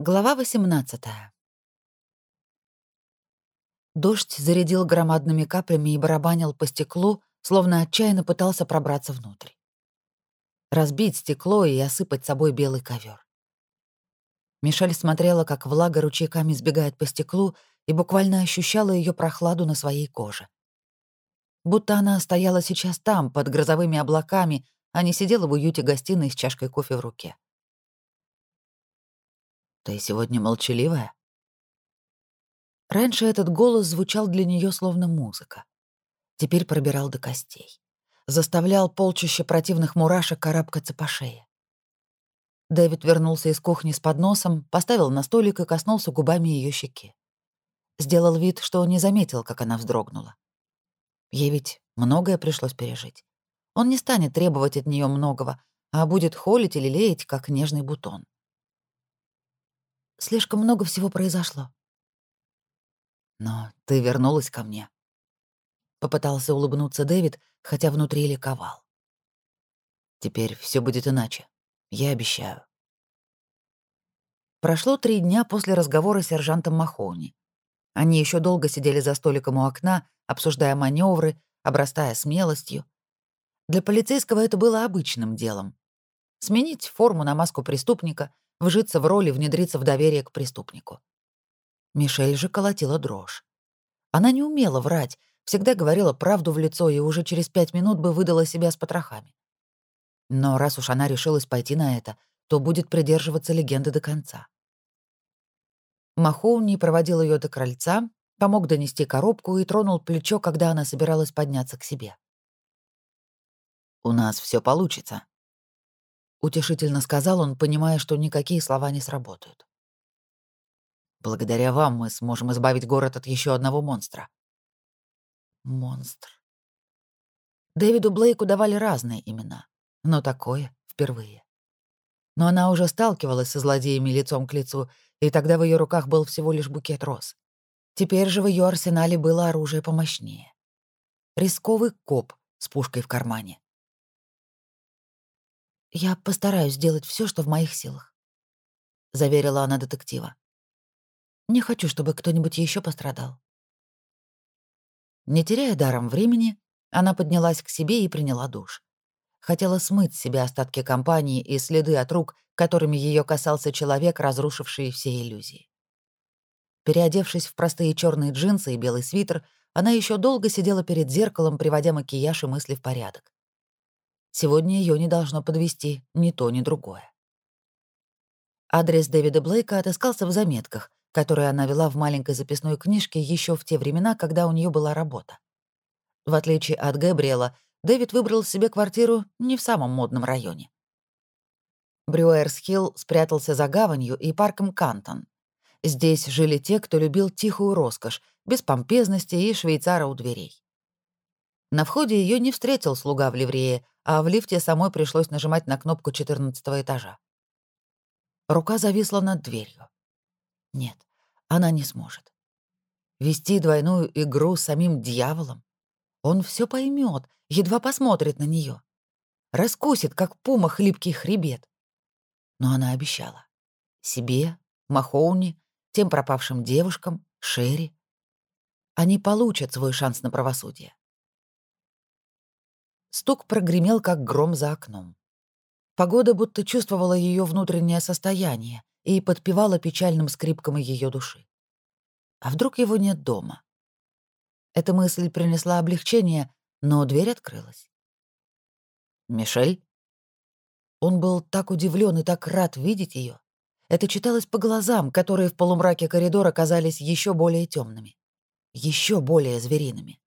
Глава 18 Дождь зарядил громадными каплями и барабанил по стеклу, словно отчаянно пытался пробраться внутрь. Разбить стекло и осыпать собой белый ковер. Мишель смотрела, как влага ручейками сбегает по стеклу, и буквально ощущала ее прохладу на своей коже. Будто она стояла сейчас там, под грозовыми облаками, а не сидела в уюте гостиной с чашкой кофе в руке. «Ты сегодня молчаливая?» Раньше этот голос звучал для нее словно музыка. Теперь пробирал до костей. Заставлял полчища противных мурашек карабкаться по шее. Дэвид вернулся из кухни с подносом, поставил на столик и коснулся губами ее щеки. Сделал вид, что не заметил, как она вздрогнула. Ей ведь многое пришлось пережить. Он не станет требовать от нее многого, а будет холить или леять, как нежный бутон. Слишком много всего произошло. Но ты вернулась ко мне. Попытался улыбнуться Дэвид, хотя внутри ликовал. Теперь все будет иначе. Я обещаю. Прошло три дня после разговора с сержантом Махоуни. Они еще долго сидели за столиком у окна, обсуждая маневры, обрастая смелостью. Для полицейского это было обычным делом. Сменить форму на маску преступника, вжиться в роль и внедриться в доверие к преступнику. Мишель же колотила дрожь. Она не умела врать, всегда говорила правду в лицо и уже через пять минут бы выдала себя с потрохами. Но раз уж она решилась пойти на это, то будет придерживаться легенды до конца. Махоуни проводил ее до крыльца, помог донести коробку и тронул плечо, когда она собиралась подняться к себе. «У нас все получится», утешительно сказал он, понимая, что никакие слова не сработают. Благодаря вам мы сможем избавить город от еще одного монстра. Монстр. Дэвиду Блейку давали разные имена, но такое впервые. Но она уже сталкивалась со злодеями лицом к лицу, и тогда в ее руках был всего лишь букет роз. Теперь же в ее арсенале было оружие помощнее. Рисковый коп с пушкой в кармане. «Я постараюсь сделать все, что в моих силах», — заверила она детектива. «Не хочу, чтобы кто-нибудь еще пострадал». Не теряя даром времени, она поднялась к себе и приняла душ. Хотела смыть с себя остатки компании и следы от рук, которыми ее касался человек, разрушивший все иллюзии. Переодевшись в простые черные джинсы и белый свитер, она еще долго сидела перед зеркалом, приводя макияж и мысли в порядок. Сегодня ее не должно подвести ни то, ни другое. Адрес Дэвида Блейка отыскался в заметках, которые она вела в маленькой записной книжке еще в те времена, когда у нее была работа. В отличие от Габриэла, Дэвид выбрал себе квартиру не в самом модном районе. Брюэрс-Хилл спрятался за гаванью и парком Кантон. Здесь жили те, кто любил тихую роскошь, без помпезности и швейцара у дверей. На входе ее не встретил слуга в ливрее, а в лифте самой пришлось нажимать на кнопку 14 этажа. Рука зависла над дверью. Нет, она не сможет. Вести двойную игру с самим дьяволом? Он все поймет, едва посмотрит на нее. Раскусит, как пума хлипкий хребет. Но она обещала. Себе, Махоуни, тем пропавшим девушкам, Шерри. Они получат свой шанс на правосудие. Стук прогремел, как гром за окном. Погода будто чувствовала ее внутреннее состояние и подпевала печальным скрипкам ее души. А вдруг его нет дома? Эта мысль принесла облегчение, но дверь открылась. «Мишель?» Он был так удивлен и так рад видеть ее. Это читалось по глазам, которые в полумраке коридора казались еще более темными, еще более звериными.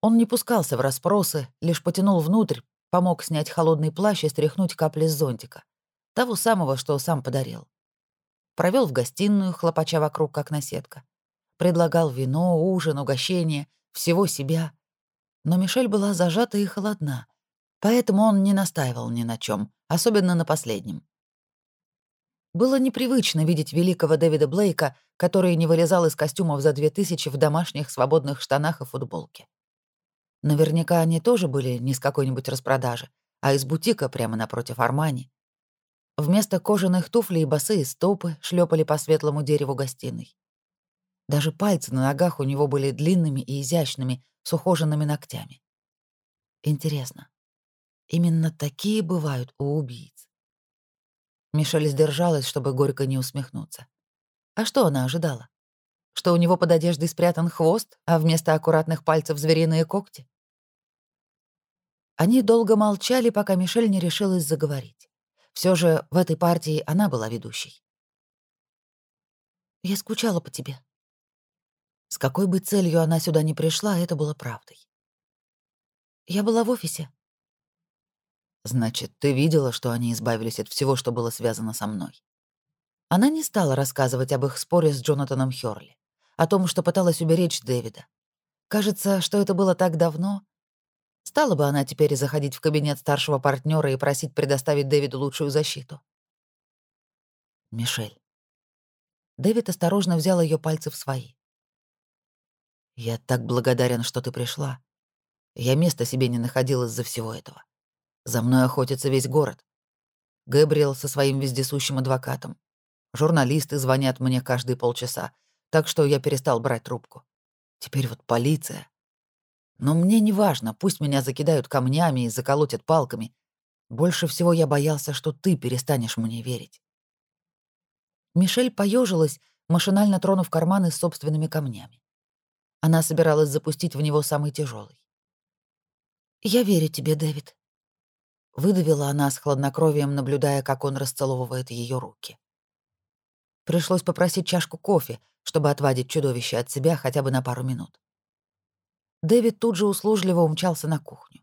Он не пускался в расспросы, лишь потянул внутрь, помог снять холодный плащ и стряхнуть капли с зонтика. Того самого, что сам подарил. Провел в гостиную, хлопача вокруг, как наседка. Предлагал вино, ужин, угощение, всего себя. Но Мишель была зажата и холодна, поэтому он не настаивал ни на чем, особенно на последнем. Было непривычно видеть великого Дэвида Блейка, который не вылезал из костюмов за две тысячи в домашних свободных штанах и футболке. Наверняка они тоже были не с какой-нибудь распродажи, а из бутика прямо напротив Армани. Вместо кожаных туфлей босые стопы шлепали по светлому дереву гостиной. Даже пальцы на ногах у него были длинными и изящными, с ухоженными ногтями. Интересно, именно такие бывают у убийц? Мишель сдержалась, чтобы горько не усмехнуться. А что она ожидала? Что у него под одеждой спрятан хвост, а вместо аккуратных пальцев звериные когти? Они долго молчали, пока Мишель не решилась заговорить. Все же в этой партии она была ведущей. «Я скучала по тебе», с какой бы целью она сюда не пришла, это было правдой. Я была в офисе. Значит, ты видела, что они избавились от всего, что было связано со мной. Она не стала рассказывать об их споре с Джонатаном Хёрли, о том, что пыталась уберечь Дэвида. Кажется, что это было так давно. Стала бы она теперь заходить в кабинет старшего партнера и просить предоставить Дэвиду лучшую защиту. Мишель. Дэвид осторожно взял ее пальцы в свои. «Я так благодарен, что ты пришла. Я места себе не находил из-за всего этого. За мной охотится весь город. Гэбриэл со своим вездесущим адвокатом. Журналисты звонят мне каждые полчаса, так что я перестал брать трубку. Теперь вот полиция. Но мне не важно, пусть меня закидают камнями и заколотят палками. Больше всего я боялся, что ты перестанешь мне верить. Мишель поежилась, машинально тронув карманы с собственными камнями. Она собиралась запустить в него самый тяжелый. «Я верю тебе, Дэвид», — выдавила она с хладнокровием, наблюдая, как он расцеловывает ее руки. Пришлось попросить чашку кофе, чтобы отвадить чудовище от себя хотя бы на пару минут. Дэвид тут же услужливо умчался на кухню.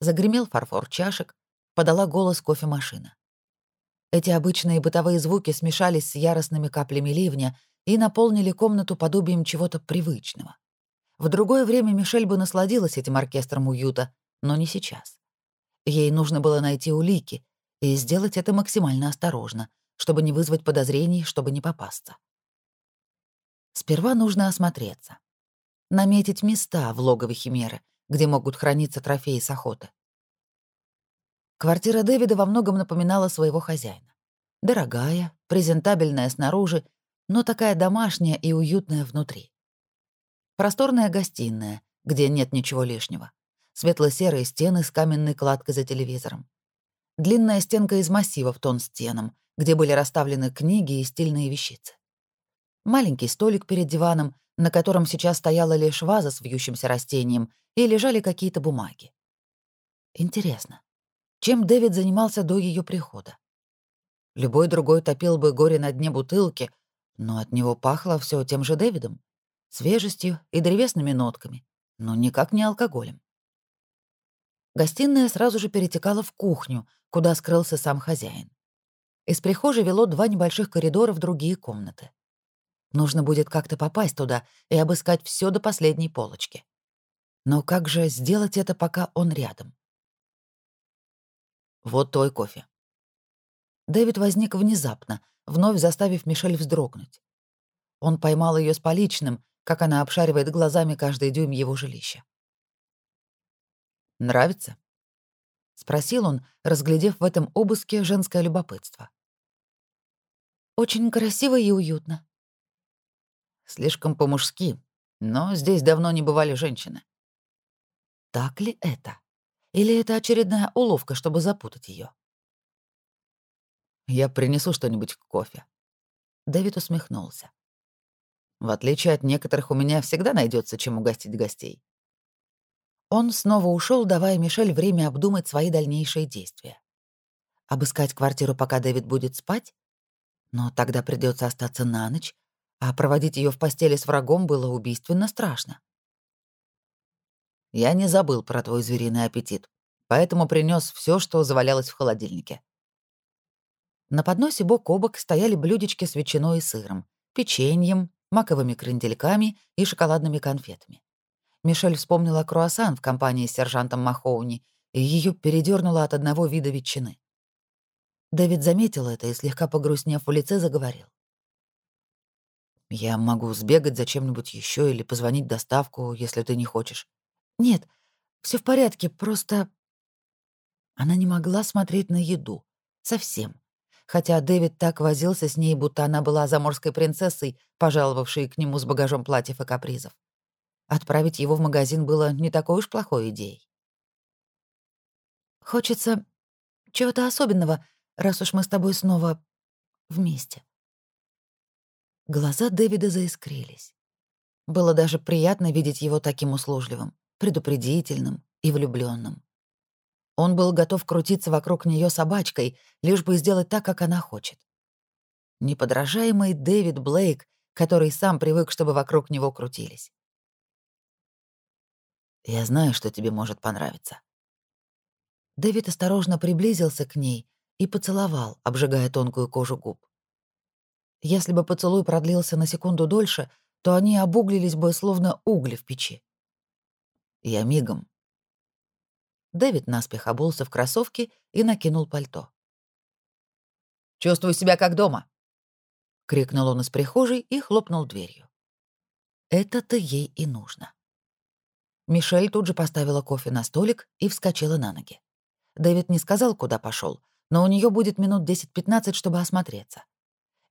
Загремел фарфор чашек, подала голос кофемашина. Эти обычные бытовые звуки смешались с яростными каплями ливня, и наполнили комнату подобием чего-то привычного. В другое время Мишель бы насладилась этим оркестром уюта, но не сейчас. Ей нужно было найти улики и сделать это максимально осторожно, чтобы не вызвать подозрений, чтобы не попасться. Сперва нужно осмотреться. Наметить места в логове Химеры, где могут храниться трофеи с охоты. Квартира Дэвида во многом напоминала своего хозяина. Дорогая, презентабельная снаружи но такая домашняя и уютная внутри. Просторная гостиная, где нет ничего лишнего. Светло-серые стены с каменной кладкой за телевизором. Длинная стенка из массива в тон стенам, где были расставлены книги и стильные вещицы. Маленький столик перед диваном, на котором сейчас стояла лишь ваза с вьющимся растением, и лежали какие-то бумаги. Интересно, чем Дэвид занимался до ее прихода? Любой другой топил бы горе на дне бутылки, но от него пахло все тем же Дэвидом, свежестью и древесными нотками, но никак не алкоголем. Гостиная сразу же перетекала в кухню, куда скрылся сам хозяин. Из прихожей вело два небольших коридора в другие комнаты. Нужно будет как-то попасть туда и обыскать все до последней полочки. Но как же сделать это, пока он рядом? Вот твой кофе. Дэвид возник внезапно, вновь заставив Мишель вздрогнуть. Он поймал ее с поличным, как она обшаривает глазами каждый дюйм его жилища. «Нравится?» — спросил он, разглядев в этом обыске женское любопытство. «Очень красиво и уютно». «Слишком по-мужски, но здесь давно не бывали женщины». «Так ли это? Или это очередная уловка, чтобы запутать ее? Я принесу что-нибудь к кофе». Дэвид усмехнулся. «В отличие от некоторых, у меня всегда найдется, чем угостить гостей». Он снова ушел, давая Мишель время обдумать свои дальнейшие действия. Обыскать квартиру, пока Дэвид будет спать? Но тогда придется остаться на ночь, а проводить ее в постели с врагом было убийственно страшно. «Я не забыл про твой звериный аппетит, поэтому принес все, что завалялось в холодильнике», на подносе бок о бок стояли блюдечки с ветчиной и сыром, печеньем, маковыми крендельками и шоколадными конфетами. Мишель вспомнила круассан в компании с сержантом Махоуни, и ее передернуло от одного вида ветчины. Дэвид заметил это и, слегка погрустнев в лице, заговорил. «Я могу сбегать за чем-нибудь еще или позвонить доставку, если ты не хочешь». «Нет, все в порядке, просто...» Она не могла смотреть на еду. Совсем. хотя Дэвид так возился с ней, будто она была заморской принцессой, пожаловавшей к нему с багажом платьев и капризов. Отправить его в магазин было не такой уж плохой идеей. «Хочется чего-то особенного, раз уж мы с тобой снова вместе». Глаза Дэвида заискрились. Было даже приятно видеть его таким услужливым, предупредительным и влюбленным. Он был готов крутиться вокруг нее собачкой, лишь бы сделать так, как она хочет. Неподражаемый Дэвид Блейк, который сам привык, чтобы вокруг него крутились. «Я знаю, что тебе может понравиться». Дэвид осторожно приблизился к ней и поцеловал, обжигая тонкую кожу губ. Если бы поцелуй продлился на секунду дольше, то они обуглились бы, словно угли в печи. «Я мигом», Дэвид наспех обулся в кроссовки и накинул пальто. «Чувствую себя как дома!» — крикнул он из прихожей и хлопнул дверью. «Это-то ей и нужно». Мишель тут же поставила кофе на столик и вскочила на ноги. Дэвид не сказал, куда пошел, но у нее будет минут 10-15, чтобы осмотреться.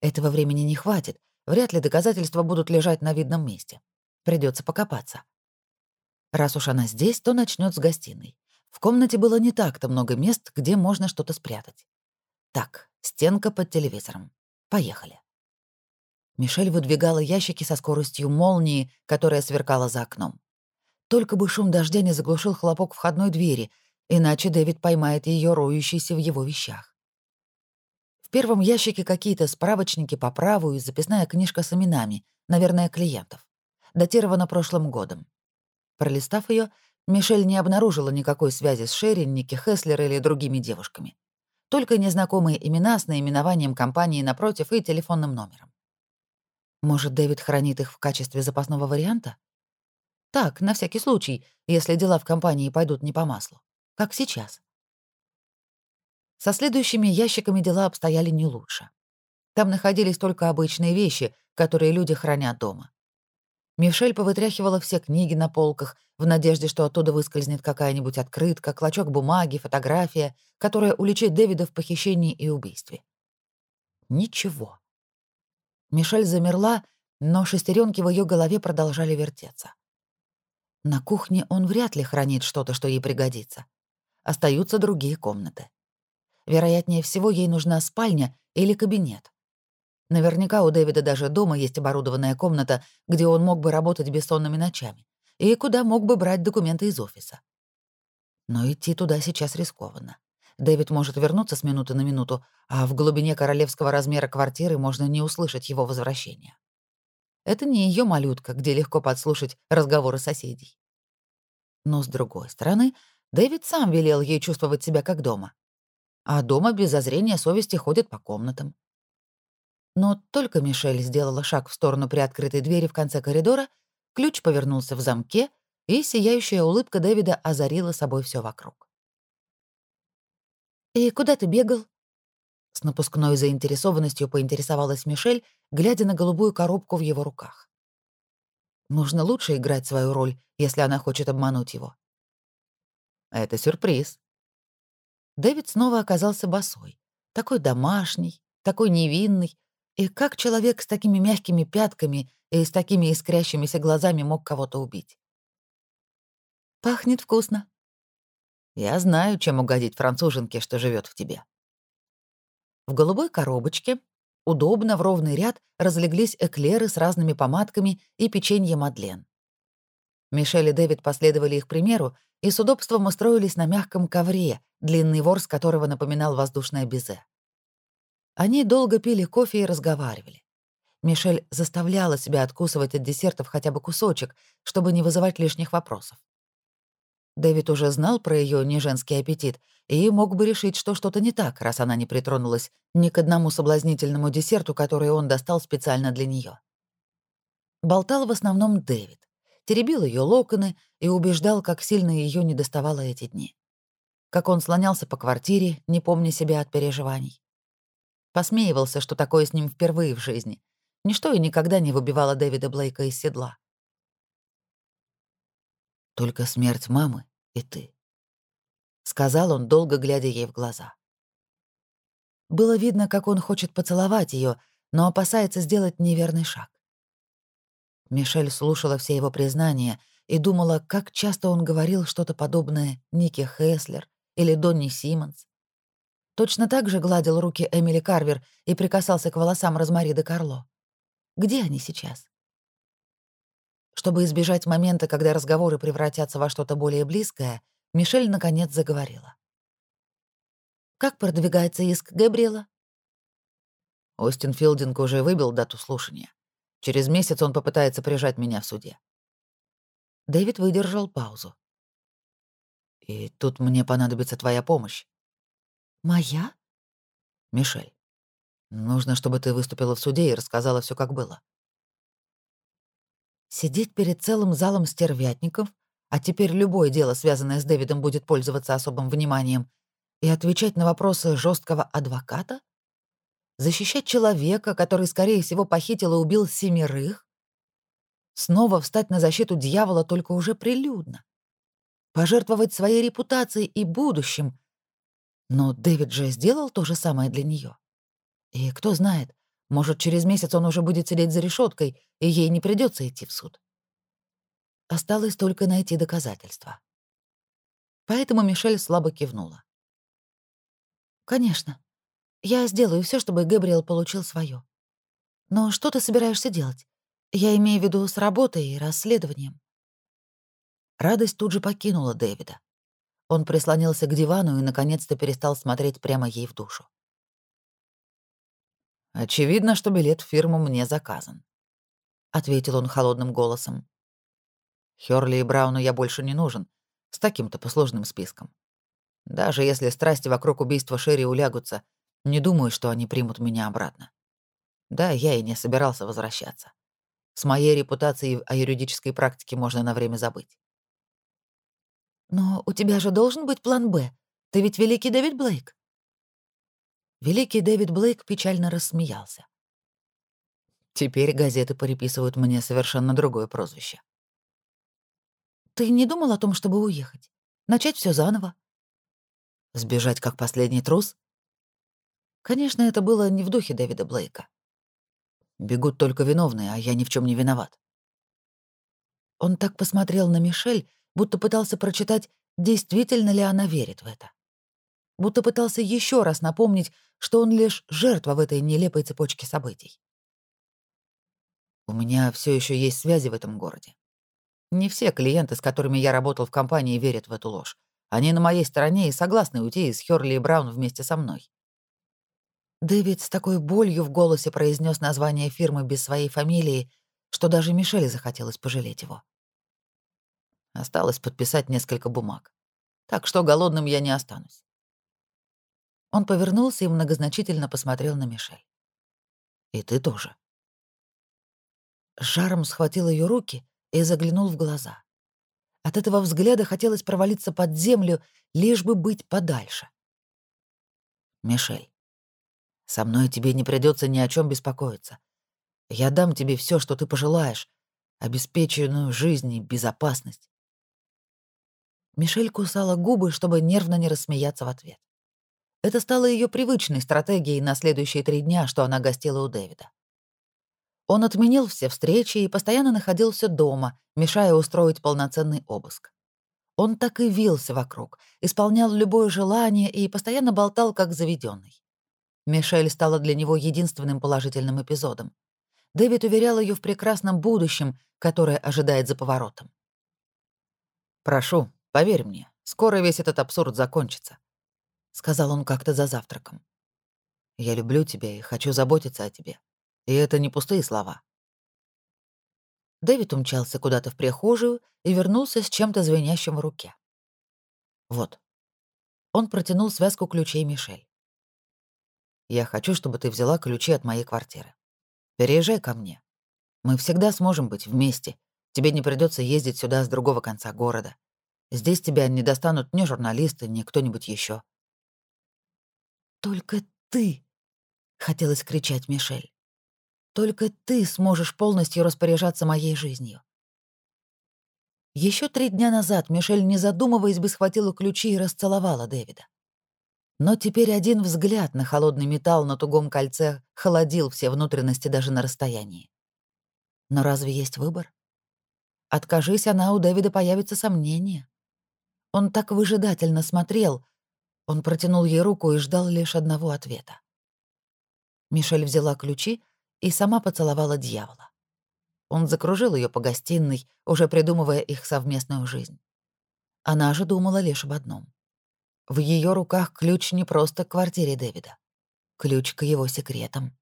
Этого времени не хватит, вряд ли доказательства будут лежать на видном месте. Придется покопаться. Раз уж она здесь, то начнет с гостиной. В комнате было не так-то много мест, где можно что-то спрятать. Так, стенка под телевизором. Поехали. Мишель выдвигала ящики со скоростью молнии, которая сверкала за окном. Только бы шум дождя не заглушил хлопок входной двери, иначе Дэвид поймает ее роющейся в его вещах. Первом ящике какие-то справочники по праву и записная книжка с именами, наверное, клиентов. Датирована прошлым годом. Пролистав ее, Мишель не обнаружила никакой связи с Шерри, Ники Хеслер или другими девушками. Только незнакомые имена с наименованием компании напротив и телефонным номером. Может, Дэвид хранит их в качестве запасного варианта? Так, на всякий случай, если дела в компании пойдут не по маслу. Как сейчас. Со следующими ящиками дела обстояли не лучше. Там находились только обычные вещи, которые люди хранят дома. Мишель повытряхивала все книги на полках в надежде, что оттуда выскользнет какая-нибудь открытка, клочок бумаги, фотография, которая уличит Дэвида в похищении и убийстве. Ничего. Мишель замерла, но шестеренки в ее голове продолжали вертеться. На кухне он вряд ли хранит что-то, что ей пригодится. Остаются другие комнаты. Вероятнее всего, ей нужна спальня или кабинет. Наверняка у Дэвида даже дома есть оборудованная комната, где он мог бы работать бессонными ночами, и куда мог бы брать документы из офиса. Но идти туда сейчас рискованно. Дэвид может вернуться с минуты на минуту, а в глубине королевского размера квартиры можно не услышать его возвращения. Это не ее малютка, где легко подслушать разговоры соседей. Но, с другой стороны, Дэвид сам велел ей чувствовать себя как дома. А дома без зазрения совести ходят по комнатам. Но только Мишель сделала шаг в сторону приоткрытой двери в конце коридора, ключ повернулся в замке, и сияющая улыбка Дэвида озарила собой все вокруг. «И куда ты бегал?» С напускной заинтересованностью поинтересовалась Мишель, глядя на голубую коробку в его руках. Нужно лучше играть свою роль, если она хочет обмануть его. Это сюрприз. Дэвид снова оказался босой. Такой домашний, такой невинный, и как человек с такими мягкими пятками и с такими искрящимися глазами мог кого-то убить? «Пахнет вкусно». «Я знаю, чем угодить француженке, что живет в тебе». В голубой коробочке удобно в ровный ряд разлеглись эклеры с разными помадками и печенье Мадлен. Мишель и Дэвид последовали их примеру и с удобством устроились на мягком ковре, длинный ворс которого напоминал воздушное безе. Они долго пили кофе и разговаривали. Мишель заставляла себя откусывать от десертов хотя бы кусочек, чтобы не вызывать лишних вопросов. Дэвид уже знал про ее неженский аппетит и мог бы решить, что что-то не так, раз она не притронулась ни к одному соблазнительному десерту, который он достал специально для нее. Болтал в основном Дэвид, теребил ее локоны и убеждал, как сильно ее не доставало эти дни. Как он слонялся по квартире, не помня себя от переживаний. Посмеивался, что такое с ним впервые в жизни. Ничто и никогда не выбивало Дэвида Блейка из седла. «Только смерть мамы и ты», — сказал он, долго глядя ей в глаза. Было видно, как он хочет поцеловать ее, но опасается сделать неверный шаг. Мишель слушала все его признания и думала, как часто он говорил что-то подобное Нике Хеслер или Донни Симмонс. Точно так же гладил руки Эмили Карвер и прикасался к волосам Розмари де Карло. Где они сейчас? Чтобы избежать момента, когда разговоры превратятся во что-то более близкое, Мишель наконец заговорила. «Как продвигается иск Габриэла?» Остин Филдинг уже выбил дату слушания. Через месяц он попытается прижать меня в суде. Дэвид выдержал паузу. «И тут мне понадобится твоя помощь». «Моя?» «Мишель, нужно, чтобы ты выступила в суде и рассказала все, как было». Сидеть перед целым залом стервятников, а теперь любое дело, связанное с Дэвидом, будет пользоваться особым вниманием, и отвечать на вопросы жесткого адвоката? Защищать человека, который, скорее всего, похитил и убил семерых? Снова встать на защиту дьявола только уже прилюдно. Пожертвовать своей репутацией и будущим. Но Дэвид же сделал то же самое для нее. И кто знает, может, через месяц он уже будет сидеть за решеткой, и ей не придется идти в суд. Осталось только найти доказательства. Поэтому Мишель слабо кивнула. «Конечно. Я сделаю все, чтобы Габриэл получил свое. Но что ты собираешься делать? Я имею в виду с работой и расследованием. Радость тут же покинула Дэвида. Он прислонился к дивану и наконец-то перестал смотреть прямо ей в душу. «Очевидно, что билет в фирму мне заказан», — ответил он холодным голосом. «Хёрли и Брауну я больше не нужен, с таким-то послужным списком. Даже если страсти вокруг убийства Шерри улягутся, не думаю, что они примут меня обратно. Да, я и не собирался возвращаться. С моей репутацией о юридической практике можно на время забыть. «Но у тебя же должен быть план «Б». Ты ведь великий Дэвид Блейк». Великий Дэвид Блейк печально рассмеялся. Теперь газеты переписывают мне совершенно другое прозвище. «Ты не думал о том, чтобы уехать? Начать все заново?» «Сбежать как последний трус?» Конечно, это было не в духе Дэвида Блейка. Бегут только виновные, а я ни в чем не виноват. Он так посмотрел на Мишель, будто пытался прочитать, действительно ли она верит в это. Будто пытался еще раз напомнить, что он лишь жертва в этой нелепой цепочке событий. У меня все еще есть связи в этом городе. Не все клиенты, с которыми я работал в компании, верят в эту ложь. Они на моей стороне и согласны уйти из Хёрли и Браун вместе со мной. Дэвид с такой болью в голосе произнес название фирмы без своей фамилии, что даже Мишеле захотелось пожалеть его. Осталось подписать несколько бумаг. Так что голодным я не останусь. Он повернулся и многозначительно посмотрел на Мишель. «И ты тоже». Жаром схватил ее руки и заглянул в глаза. От этого взгляда хотелось провалиться под землю, лишь бы быть подальше. «Мишель, со мной тебе не придется ни о чем беспокоиться. Я дам тебе все, что ты пожелаешь, обеспеченную жизнь и безопасность. Мишель кусала губы, чтобы нервно не рассмеяться в ответ. Это стало ее привычной стратегией на следующие три дня, что она гостила у Дэвида. Он отменил все встречи и постоянно находился дома, мешая устроить полноценный обыск. Он так и вился вокруг, исполнял любое желание и постоянно болтал, как заведенный. Мишель стала для него единственным положительным эпизодом. Дэвид уверял ее в прекрасном будущем, которое ожидает за поворотом. «Прошу, поверь мне, скоро весь этот абсурд закончится», — сказал он как-то за завтраком. «Я люблю тебя и хочу заботиться о тебе. И это не пустые слова». Дэвид умчался куда-то в прихожую и вернулся с чем-то звенящим в руке. «Вот». Он протянул связку ключей Мишель. Я хочу, чтобы ты взяла ключи от моей квартиры. Переезжай ко мне. Мы всегда сможем быть вместе. Тебе не придется ездить сюда с другого конца города. Здесь тебя не достанут ни журналисты, ни кто-нибудь еще. «Только ты!» — хотелось кричать Мишель. «Только ты сможешь полностью распоряжаться моей жизнью». Еще три дня назад Мишель, не задумываясь бы, схватила ключи и расцеловала Дэвида. Но теперь один взгляд на холодный металл на тугом кольце холодил все внутренности даже на расстоянии. Но разве есть выбор? Откажись она, у Дэвида появится сомнение. Он так выжидательно смотрел. Он протянул ей руку и ждал лишь одного ответа. Мишель взяла ключи и сама поцеловала дьявола. Он закружил ее по гостиной, уже придумывая их совместную жизнь. Она же думала лишь об одном. В ее руках ключ не просто к квартире Дэвида. Ключ к его секретам.